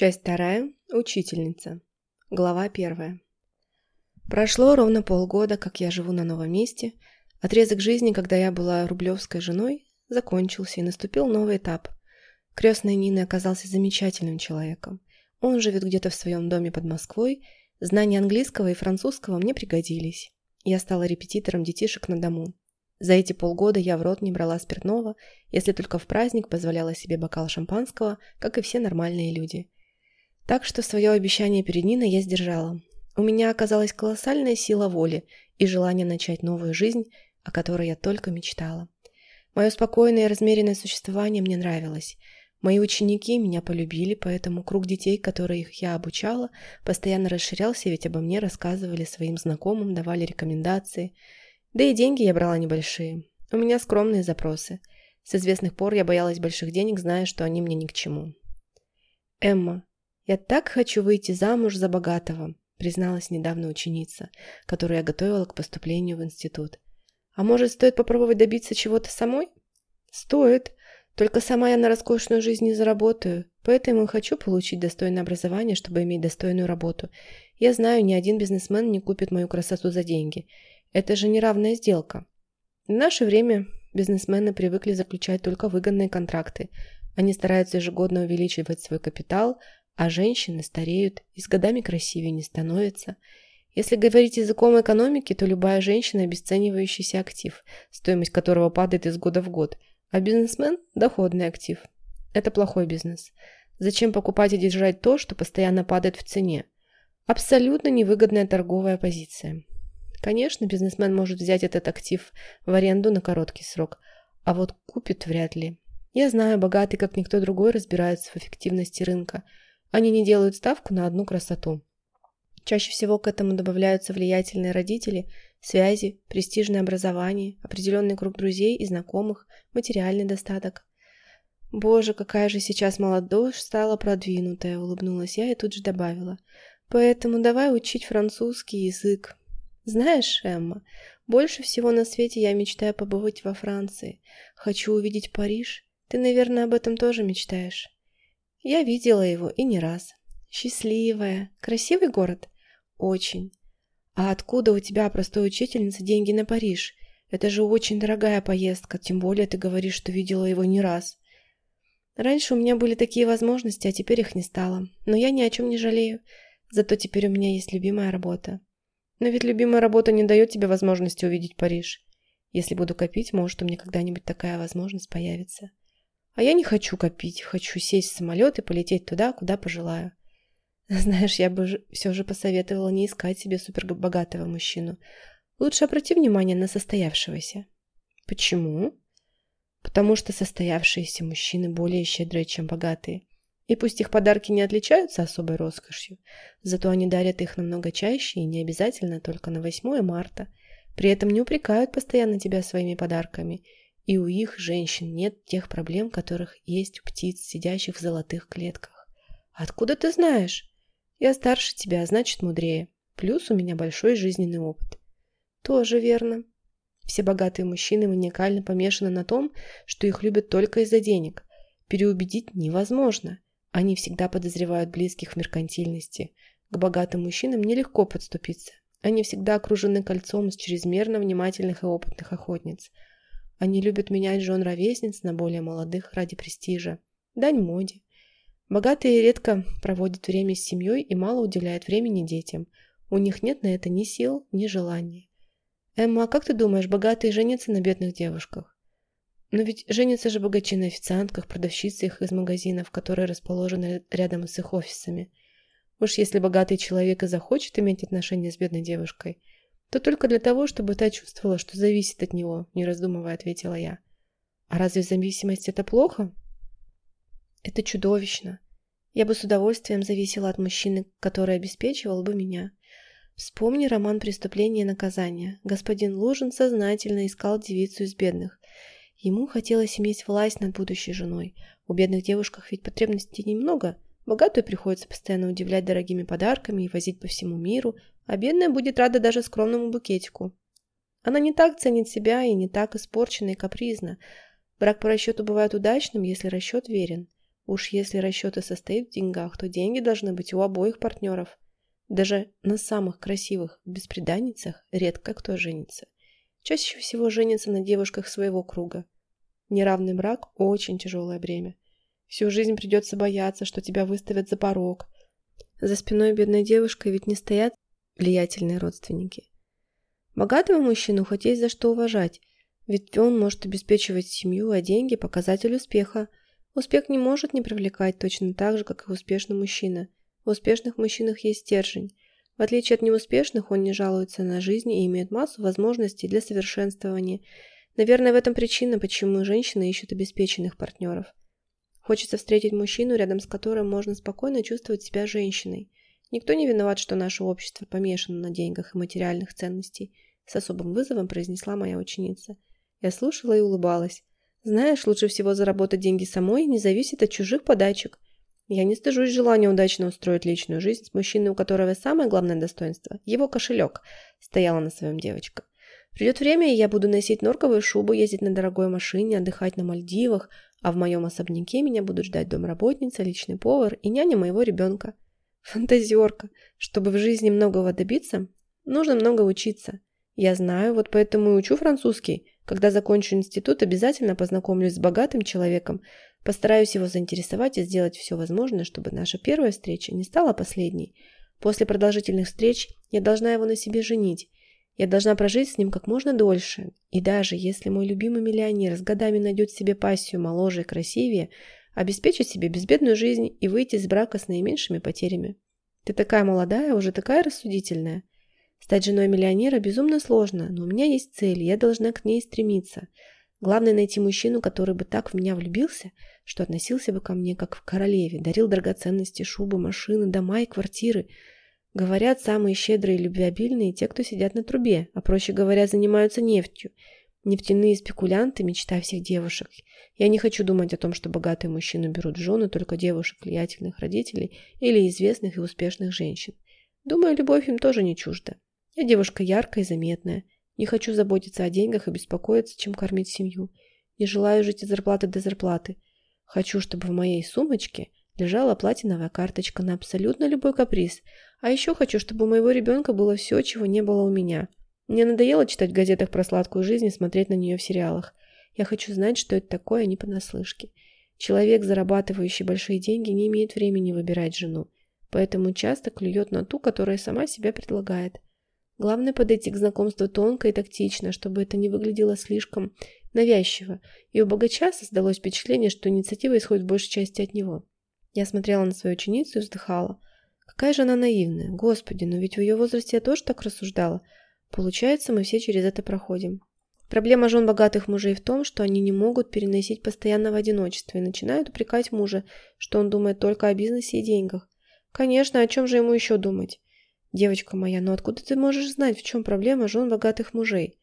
Часть вторая. Учительница. Глава первая. Прошло ровно полгода, как я живу на новом месте. Отрезок жизни, когда я была рублевской женой, закончился и наступил новый этап. Крестный Нина оказался замечательным человеком. Он живет где-то в своем доме под Москвой. Знания английского и французского мне пригодились. Я стала репетитором детишек на дому. За эти полгода я в рот не брала спиртного, если только в праздник позволяла себе бокал шампанского, как и все нормальные люди. Так что свое обещание перед Ниной я сдержала. У меня оказалась колоссальная сила воли и желание начать новую жизнь, о которой я только мечтала. Мое спокойное и размеренное существование мне нравилось. Мои ученики меня полюбили, поэтому круг детей, которых я обучала, постоянно расширялся, ведь обо мне рассказывали своим знакомым, давали рекомендации – да и деньги я брала небольшие. У меня скромные запросы. С известных пор я боялась больших денег, зная, что они мне ни к чему. «Эмма, я так хочу выйти замуж за богатого», призналась недавно ученица, которую я готовила к поступлению в институт. «А может, стоит попробовать добиться чего-то самой?» «Стоит. Только сама я на роскошную жизнь не заработаю, поэтому хочу получить достойное образование, чтобы иметь достойную работу. Я знаю, ни один бизнесмен не купит мою красоту за деньги, это же неравная сделка. В наше время бизнесмены привыкли заключать только выгодные контракты. Они стараются ежегодно увеличивать свой капитал, а женщины стареют и с годами красивее не становятся. Если говорить языком экономики, то любая женщина – обесценивающийся актив, стоимость которого падает из года в год, а бизнесмен – доходный актив. Это плохой бизнес. Зачем покупать и держать то, что постоянно падает в цене? Абсолютно невыгодная торговая позиция. Конечно, бизнесмен может взять этот актив в аренду на короткий срок, а вот купит вряд ли. Я знаю, богатые, как никто другой, разбираются в эффективности рынка. Они не делают ставку на одну красоту. Чаще всего к этому добавляются влиятельные родители, связи, престижное образование, определенный круг друзей и знакомых, материальный достаток. «Боже, какая же сейчас молодежь стала продвинутая!» – улыбнулась я и тут же добавила. «Поэтому давай учить французский язык, знаешь, Эмма, больше всего на свете я мечтаю побывать во Франции. Хочу увидеть Париж. Ты, наверное, об этом тоже мечтаешь. Я видела его и не раз. Счастливая. Красивый город? Очень. А откуда у тебя, простой учительница, деньги на Париж? Это же очень дорогая поездка, тем более ты говоришь, что видела его не раз. Раньше у меня были такие возможности, а теперь их не стало. Но я ни о чем не жалею. Зато теперь у меня есть любимая работа. Но ведь любимая работа не дает тебе возможности увидеть Париж. Если буду копить, может, у меня когда-нибудь такая возможность появится. А я не хочу копить, хочу сесть в самолет и полететь туда, куда пожелаю. Знаешь, я бы все же посоветовала не искать себе супербогатого мужчину. Лучше обрати внимание на состоявшегося. Почему? Потому что состоявшиеся мужчины более щедрые, чем богатые. И пусть их подарки не отличаются особой роскошью, зато они дарят их намного чаще и не обязательно только на 8 марта. При этом не упрекают постоянно тебя своими подарками. И у их женщин нет тех проблем, которых есть у птиц, сидящих в золотых клетках. Откуда ты знаешь? Я старше тебя, а значит мудрее. Плюс у меня большой жизненный опыт. Тоже верно. Все богатые мужчины маниакально помешаны на том, что их любят только из-за денег. Переубедить невозможно – они всегда подозревают близких в меркантильности. К богатым мужчинам нелегко подступиться. Они всегда окружены кольцом из чрезмерно внимательных и опытных охотниц. Они любят менять жен ровесниц на более молодых ради престижа. Дань моде. Богатые редко проводят время с семьей и мало уделяют времени детям. У них нет на это ни сил, ни желания. Эмма, а как ты думаешь, богатые женятся на бедных девушках? Но ведь женятся же богачи на официантках, продавщицах из магазинов, которые расположены рядом с их офисами. Уж если богатый человек и захочет иметь отношения с бедной девушкой, то только для того, чтобы та чувствовала, что зависит от него, не раздумывая, ответила я. А разве зависимость это плохо? Это чудовищно. Я бы с удовольствием зависела от мужчины, который обеспечивал бы меня. Вспомни роман «Преступление и наказание». Господин Лужин сознательно искал девицу из бедных Ему хотелось иметь власть над будущей женой. У бедных девушек ведь потребностей немного. Богатую приходится постоянно удивлять дорогими подарками и возить по всему миру, а бедная будет рада даже скромному букетику. Она не так ценит себя и не так испорчена и капризна. Брак по расчету бывает удачным, если расчет верен. Уж если расчеты состоят в деньгах, то деньги должны быть у обоих партнеров. Даже на самых красивых беспреданницах редко кто женится. Чаще всего женится на девушках своего круга. Неравный брак – очень тяжелое бремя. Всю жизнь придется бояться, что тебя выставят за порог. За спиной бедной девушки ведь не стоят влиятельные родственники. Богатого мужчину хоть есть за что уважать, ведь он может обеспечивать семью, а деньги – показатель успеха. Успех не может не привлекать точно так же, как и успешный мужчина. В успешных мужчинах есть стержень. В отличие от неуспешных, он не жалуется на жизнь и имеет массу возможностей для совершенствования. Наверное, в этом причина, почему женщины ищут обеспеченных партнеров. Хочется встретить мужчину, рядом с которым можно спокойно чувствовать себя женщиной. Никто не виноват, что наше общество помешано на деньгах и материальных ценностей, с особым вызовом произнесла моя ученица. Я слушала и улыбалась. Знаешь, лучше всего заработать деньги самой, не зависит от чужих подачек. Я не стыжусь желания удачно устроить личную жизнь с мужчиной, у которого самое главное достоинство – его кошелек, стояла на своем девочка. Придет время, и я буду носить норковую шубу, ездить на дорогой машине, отдыхать на Мальдивах, а в моем особняке меня будут ждать домработница, личный повар и няня моего ребенка. Фантазерка. Чтобы в жизни многого добиться, нужно много учиться. Я знаю, вот поэтому и учу французский. Когда закончу институт, обязательно познакомлюсь с богатым человеком, Постараюсь его заинтересовать и сделать все возможное, чтобы наша первая встреча не стала последней. После продолжительных встреч я должна его на себе женить. Я должна прожить с ним как можно дольше. И даже если мой любимый миллионер с годами найдет себе пассию моложе и красивее, обеспечить себе безбедную жизнь и выйти из брака с наименьшими потерями. Ты такая молодая, уже такая рассудительная. Стать женой миллионера безумно сложно, но у меня есть цель, я должна к ней стремиться – Главное найти мужчину, который бы так в меня влюбился, что относился бы ко мне как в королеве, дарил драгоценности, шубы, машины, дома и квартиры. Говорят, самые щедрые и любвеобильные те, кто сидят на трубе, а проще говоря, занимаются нефтью. Нефтяные спекулянты – мечта всех девушек. Я не хочу думать о том, что богатые мужчины берут в жены только девушек влиятельных родителей или известных и успешных женщин. Думаю, любовь им тоже не чужда. Я девушка яркая и заметная – не хочу заботиться о деньгах и беспокоиться, чем кормить семью. Не желаю жить от зарплаты до зарплаты. Хочу, чтобы в моей сумочке лежала платиновая карточка на абсолютно любой каприз. А еще хочу, чтобы у моего ребенка было все, чего не было у меня. Мне надоело читать в газетах про сладкую жизнь и смотреть на нее в сериалах. Я хочу знать, что это такое, а не понаслышке. Человек, зарабатывающий большие деньги, не имеет времени выбирать жену, поэтому часто клюет на ту, которая сама себя предлагает. Главное подойти к знакомству тонко и тактично, чтобы это не выглядело слишком навязчиво, и у богача создалось впечатление, что инициатива исходит в большей части от него. Я смотрела на свою ученицу и вздыхала. Какая же она наивная. Господи, но ведь в ее возрасте я тоже так рассуждала. Получается, мы все через это проходим. Проблема жен богатых мужей в том, что они не могут переносить постоянного одиночества и начинают упрекать мужа, что он думает только о бизнесе и деньгах. Конечно, о чем же ему еще думать? «Девочка моя, ну откуда ты можешь знать, в чем проблема жен богатых мужей?»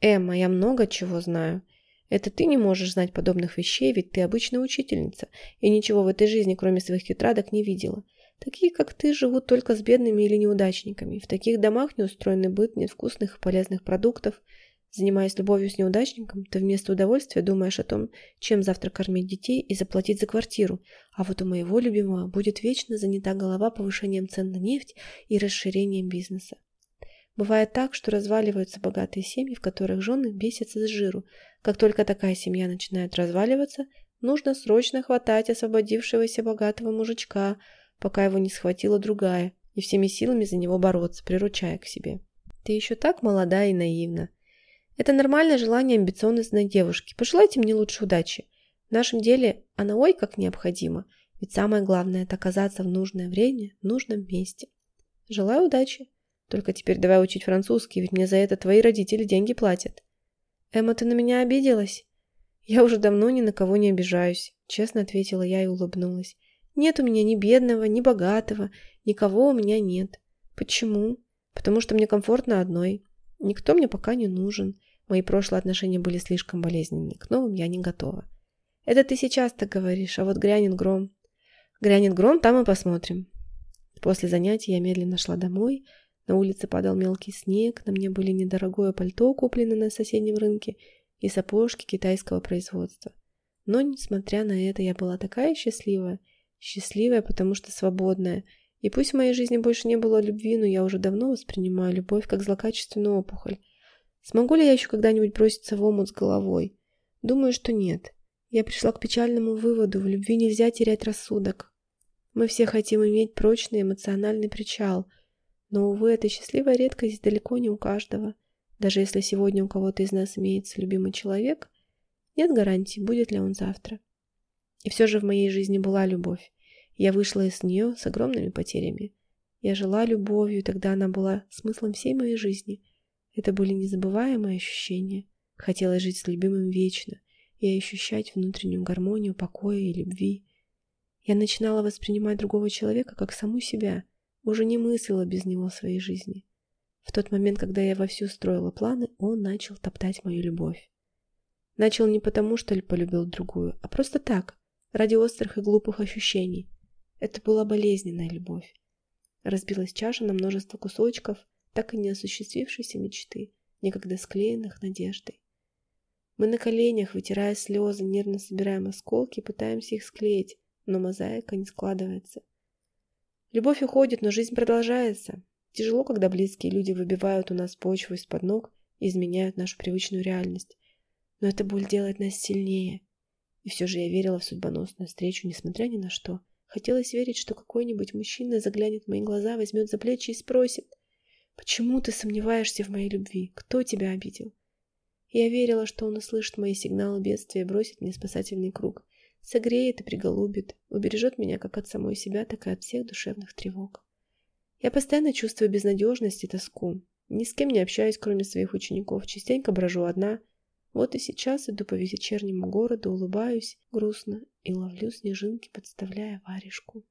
«Эмма, я много чего знаю. Это ты не можешь знать подобных вещей, ведь ты обычная учительница, и ничего в этой жизни, кроме своих тетрадок, не видела. Такие, как ты, живут только с бедными или неудачниками. В таких домах не устроенный быт, нет вкусных и полезных продуктов – Занимаясь любовью с неудачником, ты вместо удовольствия думаешь о том, чем завтра кормить детей и заплатить за квартиру, а вот у моего любимого будет вечно занята голова повышением цен на нефть и расширением бизнеса. Бывает так, что разваливаются богатые семьи, в которых жены бесятся с жиру. Как только такая семья начинает разваливаться, нужно срочно хватать освободившегося богатого мужичка, пока его не схватила другая, и всеми силами за него бороться, приручая к себе. Ты еще так молода и наивна. Это нормальное желание амбициозной девушки. Пожелайте мне лучше удачи. В нашем деле она ой как необходима, ведь самое главное – это оказаться в нужное время, в нужном месте. Желаю удачи. Только теперь давай учить французский, ведь мне за это твои родители деньги платят. Эмма, ты на меня обиделась? Я уже давно ни на кого не обижаюсь, честно ответила я и улыбнулась. Нет у меня ни бедного, ни богатого, никого у меня нет. Почему? Потому что мне комфортно одной. Никто мне пока не нужен. Мои прошлые отношения были слишком болезненны. К новым я не готова. Это ты сейчас так говоришь, а вот грянет гром. Грянет гром, там и посмотрим. После занятий я медленно шла домой. На улице падал мелкий снег, на мне были недорогое пальто, купленное на соседнем рынке, и сапожки китайского производства. Но, несмотря на это, я была такая счастливая. Счастливая, потому что свободная. И пусть в моей жизни больше не было любви, но я уже давно воспринимаю любовь как злокачественную опухоль. Смогу ли я еще когда-нибудь броситься в омут с головой? Думаю, что нет. Я пришла к печальному выводу, в любви нельзя терять рассудок. Мы все хотим иметь прочный эмоциональный причал, но, увы, эта счастливая редкость далеко не у каждого. Даже если сегодня у кого-то из нас имеется любимый человек, нет гарантии, будет ли он завтра. И все же в моей жизни была любовь. Я вышла из нее с огромными потерями. Я жила любовью, и тогда она была смыслом всей моей жизни. Это были незабываемые ощущения. Хотелось жить с любимым вечно и ощущать внутреннюю гармонию покоя и любви. Я начинала воспринимать другого человека как саму себя, уже не мыслила без него своей жизни. В тот момент, когда я вовсю строила планы, он начал топтать мою любовь. Начал не потому, что полюбил другую, а просто так, ради острых и глупых ощущений. Это была болезненная любовь. Разбилась чаша на множество кусочков, так и не осуществившейся мечты, некогда склеенных надеждой. Мы на коленях, вытирая слезы, нервно собираем осколки и пытаемся их склеить, но мозаика не складывается. Любовь уходит, но жизнь продолжается. Тяжело, когда близкие люди выбивают у нас почву из-под ног и изменяют нашу привычную реальность. Но эта боль делает нас сильнее. И все же я верила в судьбоносную встречу, несмотря ни на что. Хотелось верить, что какой-нибудь мужчина заглянет в мои глаза, возьмет за плечи и спросит, «Почему ты сомневаешься в моей любви? Кто тебя обидел?» Я верила, что он услышит мои сигналы бедствия бросит мне спасательный круг. Согреет и приголубит, убережет меня как от самой себя, так и от всех душевных тревог. Я постоянно чувствую безнадежность и тоску. Ни с кем не общаюсь, кроме своих учеников. Частенько брожу одна. Вот и сейчас иду по вечернему городу, улыбаюсь грустно и ловлю снежинки, подставляя варежку.